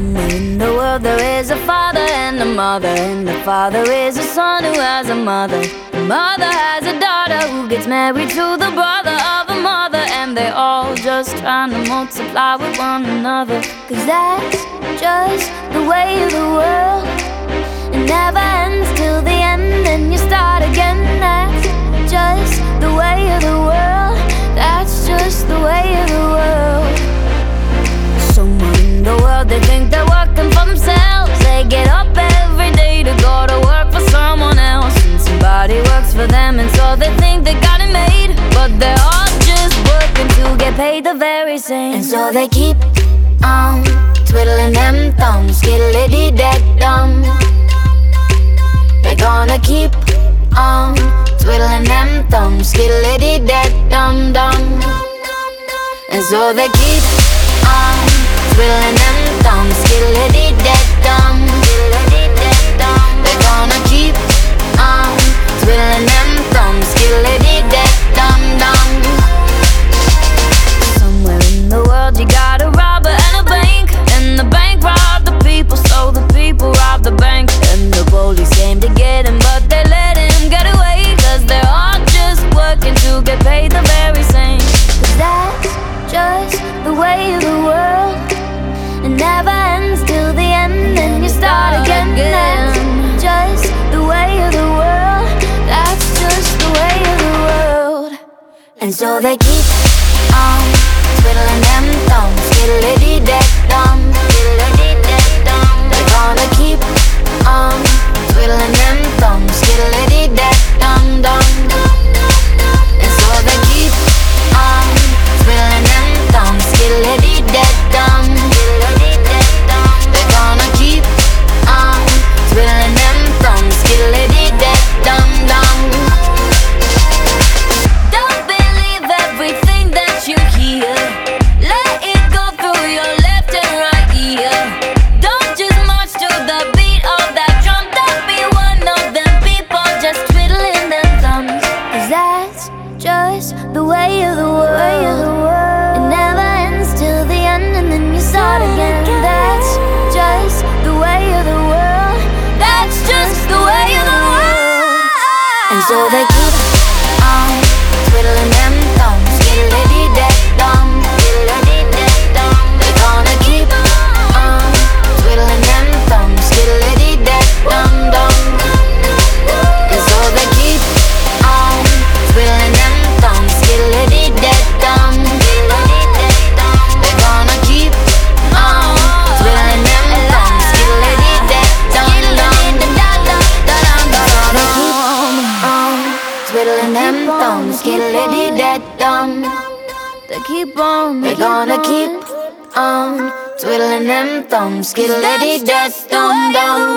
the world there is a father and a mother, and the father is a son who has a mother. The mother has a daughter who gets married to the brother of a mother, and they all just trying to multiply with one another. Cause that's just the way of the world. It never ends till the end, paid the very same. And so they keep on twiddling them thumbs, skiddly dead dumb. They're gonna keep on twiddling them thumbs, skiddly dead dum dum. And so they keep on twiddling them thumbs, skiddly the the world. It never ends till the end, and you start again. That's just the way of the world. That's just the way of the world. And so they keep just the way of the world. It never ends till the end, and then you start again. That's just the way of the world. That's just the way of the world. And so they keep them thumbs, skiddly dead dum. They keep on, they gonna keep on twiddling them thumbs, skiddly dead dum dum.